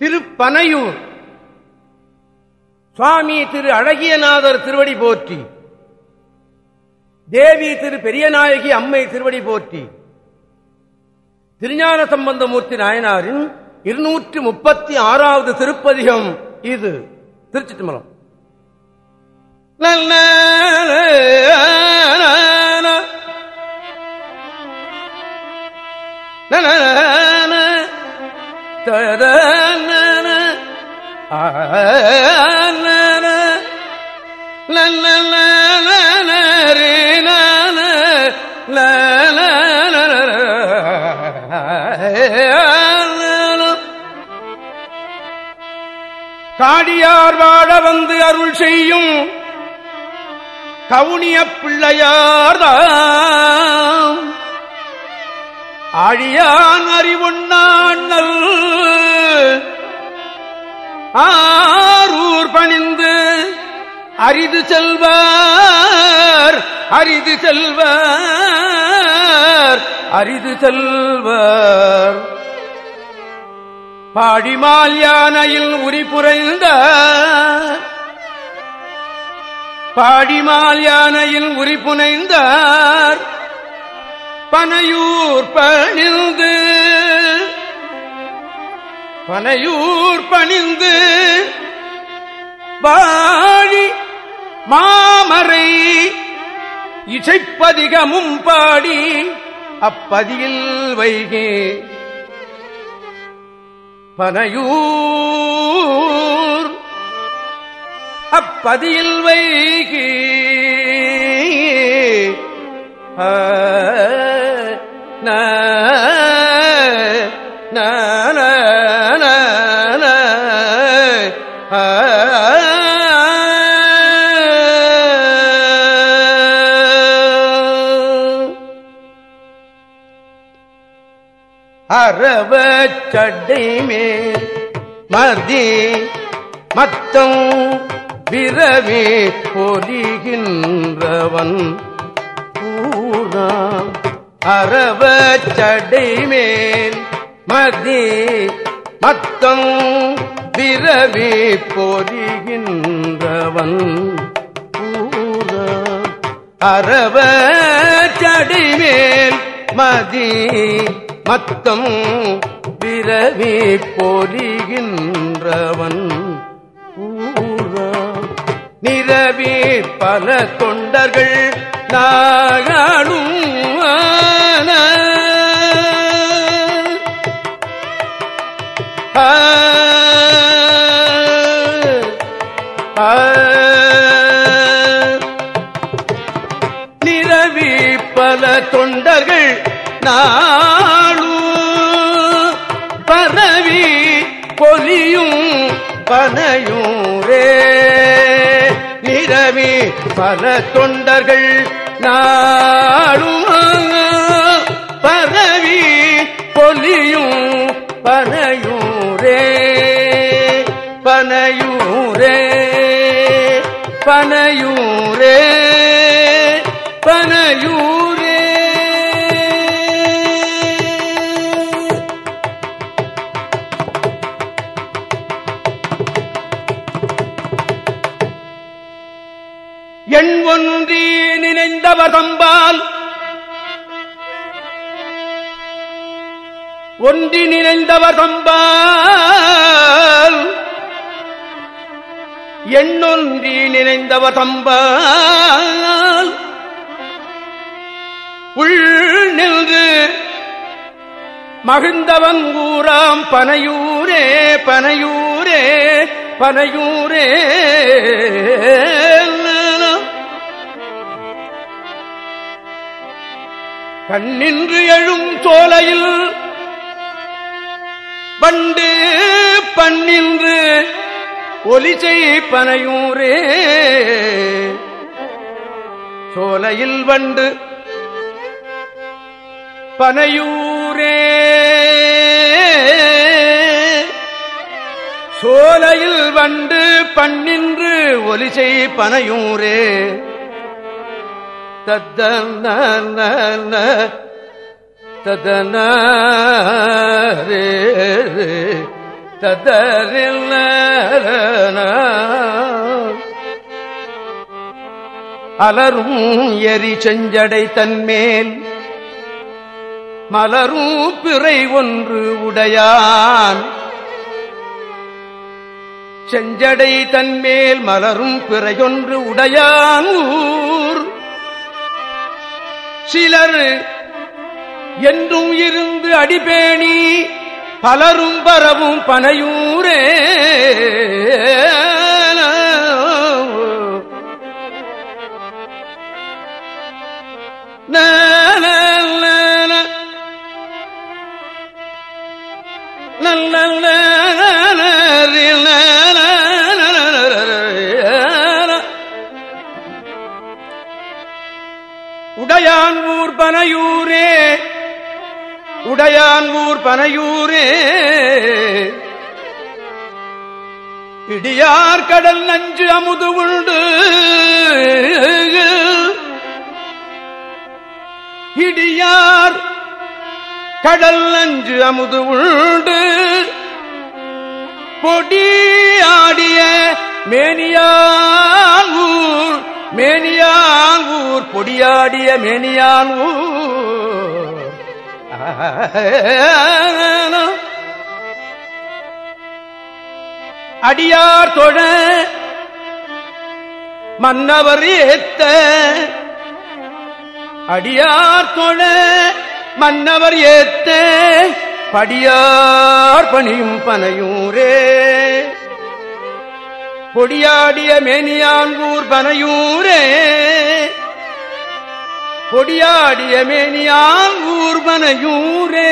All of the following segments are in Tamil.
திருப்பனையூர். சுவாமி திரு அழகியநாதர் திருவடி போற்றி. தேவி திரு பெரியநாயகி அம்மை திருவடி போற்றி. திருஞான சம்பந்தமூர்த்தி நாயனாரின் இருநூற்றி முப்பத்தி ஆறாவது திருப்பதிகம் இது. திருச்சி தம்பரம் காடியார் வாழ வந்து அருள் செய்யும் கவுனிய பிள்ளையார்தான் அழியான் அறிவுண்ணாண்ணல் ஆரூர் பணிந்து அரிது செல்வார் அரிது செல்வார் அரிது செல்வார். பாடிமால் யானையில் உரிபுரைந்த பாடிமால் யானையில் உரிபுனைந்தார் பனையூர் பணிந்து பனையூர் பணிந்து வாழி மாமரை இசைப்பதிகமும் பாடி அப்பதியில் வைகே. பனையூர் அப்பதியில் வைகே. ஆ, அறவ நா, சட்டை மேல் மதி மத்தம் விரவே பொலிகின்றவன் பூராம் அரவ மதி மத்தம் பிறவி பொறிகின்றவன். பூராம் அரவ மதி மத்தம் பிறவி பொறிகின்றவன். ஊரா நிறவி பல தொண்டர்கள் நாகாடும் ஆ, நிரவி பல தொண்டர்கள் நாளும் பரவி பொலியும் பனையூரே. நிரவி பல தொண்டர்கள் நாளும் பனையூரே பனையூரே பனையூரே. ஒன்றி நினைந்தவர் தம்பால். எண்ணொன்றி நினைந்தவர் தம்பால். உள் நின்று மகிழ்ந்தவன் ஊராம் பனையூரே பனையூரே பனையூரே. கண்ணின்று எழும் சோலையில் பண்டு பண்ணின்று ஒலிசை பனையூரே. சோலையில் வண்டு பனையூரே. சோலையில் வண்டு பண்ணின்று ஒலிசை பனையூரே. தத்தன ததன ததறில் அலரும் எரி செஞ்சடை தன்மேல் மலரும் பிறை ஒன்று உடையான். செஞ்சடை தன்மேல் மலரும் பிறையொன்று உடையான் ஊர் சிலர் என்றும் இருந்து அடிபேணி பலரும் பரவும் பனையூரே. உடையான் ஊர் பனையூரே. உடையான் ஊர் பனையூரே. இடியார் கடல் நஞ்சு அமுது உண்டு. இடியார் கடல் நஞ்சு அமுது உண்டு. பொடியாடிய ஆடிய மேனியான் ஊர் மேனியான் ஊர் பொடியாடிய மேனியான் ஊர். அடியார் தொழ மன்னவர் ஏத்த. அடியார் தொழ மன்னவர் ஏத்த. படியார் பணியும் பனையூரே. பொடியாடிய மேனியான்கூர் பனையூரே. பொடியாடிய மேனியால் ஊர் பனையூரே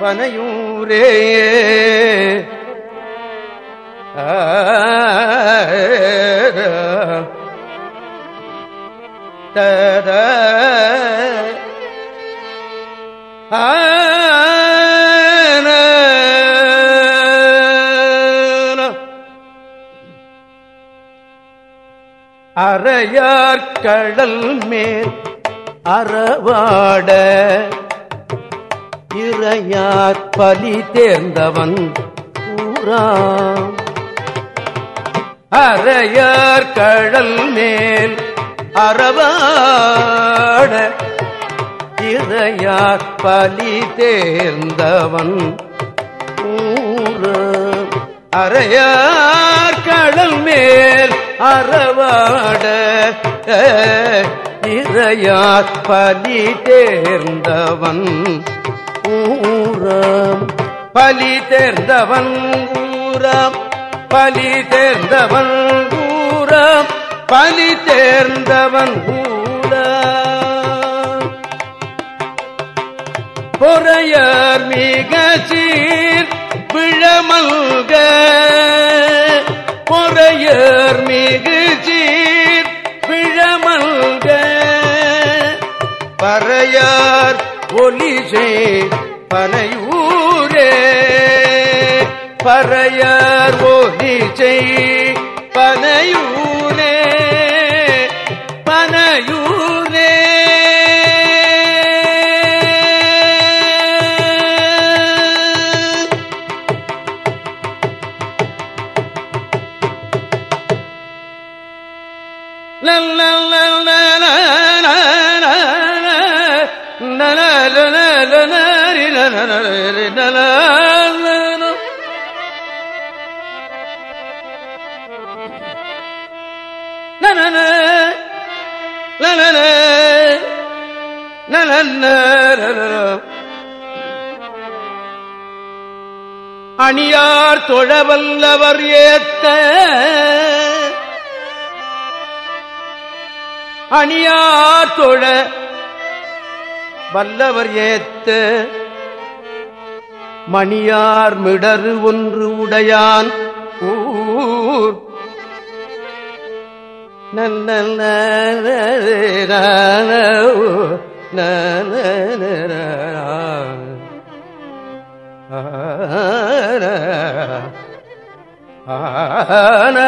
பனையூரே தத அறையார் கடல் மேல் அறவாட இறையார் பலி தேர்ந்தவன் ஊரா அறையார் கடல் மேல் அறவாட இறையார் பலி தேர்ந்தவன் ஊரா அறையார் கடல் மேல் அறவாட இறையார் பலி தேர்ந்தவன் ஊரம். பலி தேர்ந்தவன் ஊரம். பலி தேர்ந்தவன் ஊரம். பலி தேர்ந்தவன் ஊரம். பொறையார் மிக சீர் விழமல்க பொறையர் மிகு சீர் பிழமல்க பறையார் ஒலிசே பனையூரே. பறையார் ஒலிசை அணியார் தொழவல்லவர் ஏத்த அணியார் தொழ வல்லவர் ஏத்த மணியார் மிடரு ஒன்று உடையான் ஊர் நன்ன ஆன ஆன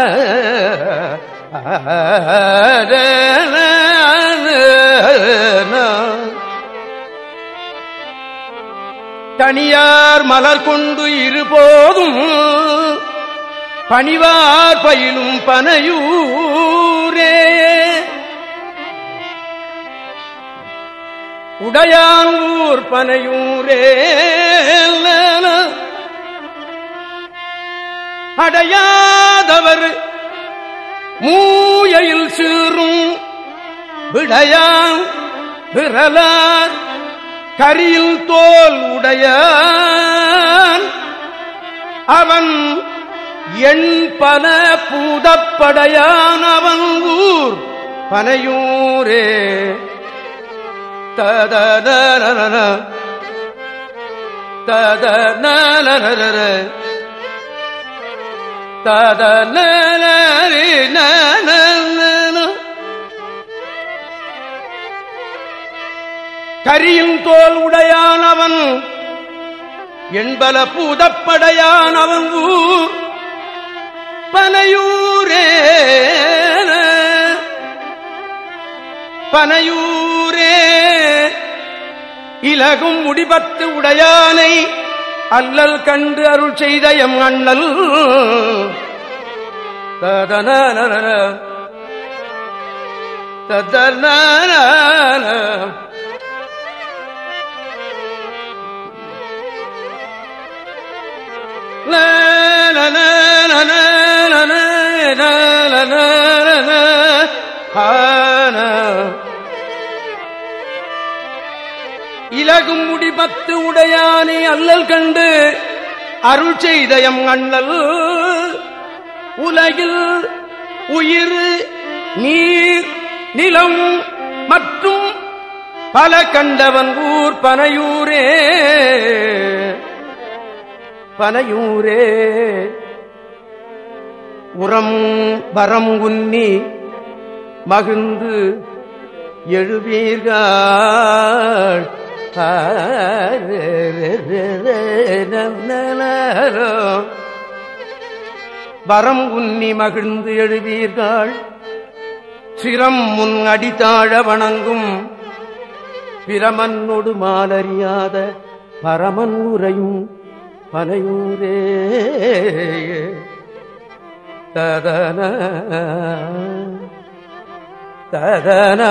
தனியார் மலர் கொண்டு இருபோதும் பணிவார் பயிலும் பனையூரே. உடையான் பனையூரே. அடையாதவர் மூயையில் சீரும் விடையான் விரலார். கரியில் தோல் உடைய அவன் எண் பல பூதப்படையான். அவன் ஊர் பனையூரே. ததன ததன ததன கரியும் தோல் உடையானவன் என்பல பூதப்படையானவன் ஊர் பனையூரே. பனையூரே. இலகும் முடிபத்து உடையானை அல்லல் கண்டு அருள் செய்த எம் அண்ணல். ததன ததன இலகும் முடிபத்து உடையானே அல்லல் கண்டு அருள் செய்தயம் அண்ணல் உலகில் உயிர் நீர் நிலம் மற்றும் பல கண்டவன் ஊர் பனையூரே பனையூரே. உரம் வரம் உன்னி மகிழ்ந்து எழுவீர்கள். வரம் உன்னி மகிழ்ந்து எழுவீர்கள். சிரம் முன் அடித்தாழ வணங்கும். பிரமன்னொடு மாலறியாத பரமன் உரையும் மலையூரே ததன ததன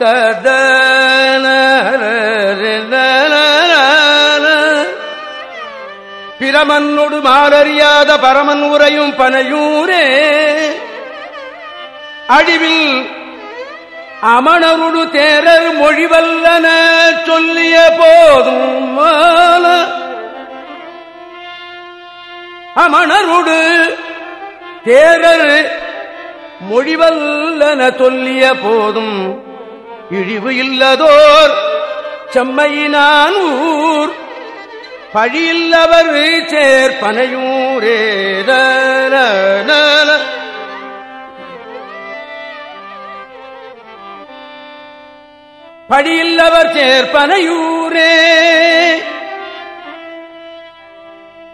ததன பிரமன்னொடு மாறறியாத பரமன் உரையும் பனையூரே. அழிவில் அமணருடு தேரர் மொழிவல்லன சொல்லிய போதும் அமணருடு தேரர் மொழிவல்லன சொல்லிய போதும். இழிவு இல்லதோர் செம்மையினான் ஊர் பழியில்லவர் சேர்ப்பனையூரே. படியில்லவர் சேர்ப்பனையூரே.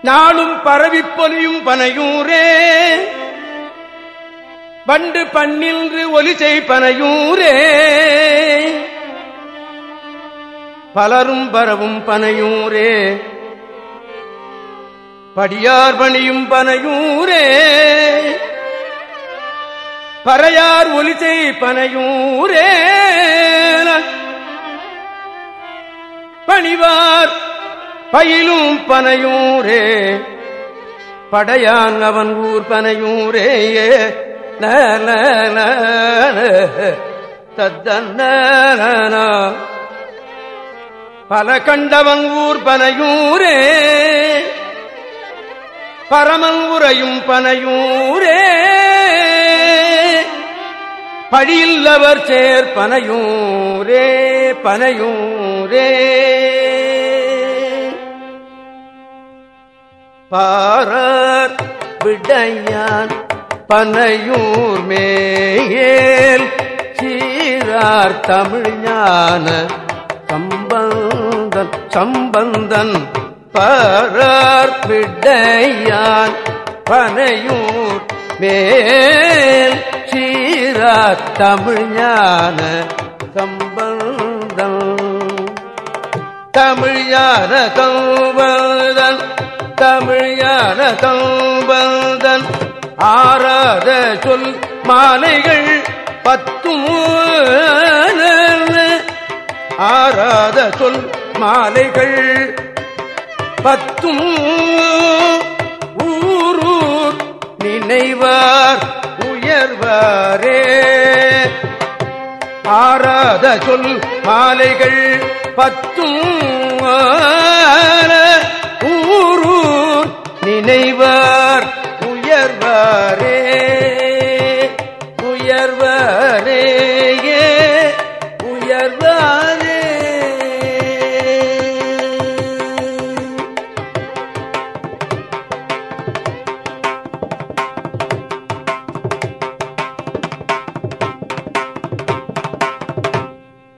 நாளும் பரவி பொலியும் பனையூரே. வண்டு பண்ணின்று ஒலி செய்ப்பனையூரே பலரும் பரவும் பனையூரே. படியார் பணியும் பனையூரே. பறையார் ஒலிசை பனையூரே பணிவார். பயிலும் பனையூரே. படையான் அவன் ஊர் பனையூரே. தத்தன்ன பல கண்டவன் ஊர் பனையூரே. பரமன் உரையும் பனையூரே. பழியில்லவர் சேர் பனையூரே பனையூரே பாரர் விடையான் பனையூர் மேல் சீரார் தமிழ் ஞான சம்பந்தன் சம்பந்தன் பரார் விடையான் பனையூர் மேல் சீரார் தமிழ் ஞான சம்பந்தன் தமிழ்யார கௌபதன் தமிழ்யார கௌபதன் ஆராத சொல் மாலைகள் பத்தும் ஆராத சொல் மாலைகள் பத்தும் ஊரூர் நினைவார் உயர்வாரே. ஆராத சொல் மாலைகள் பத்தும் ಕುಮಾರ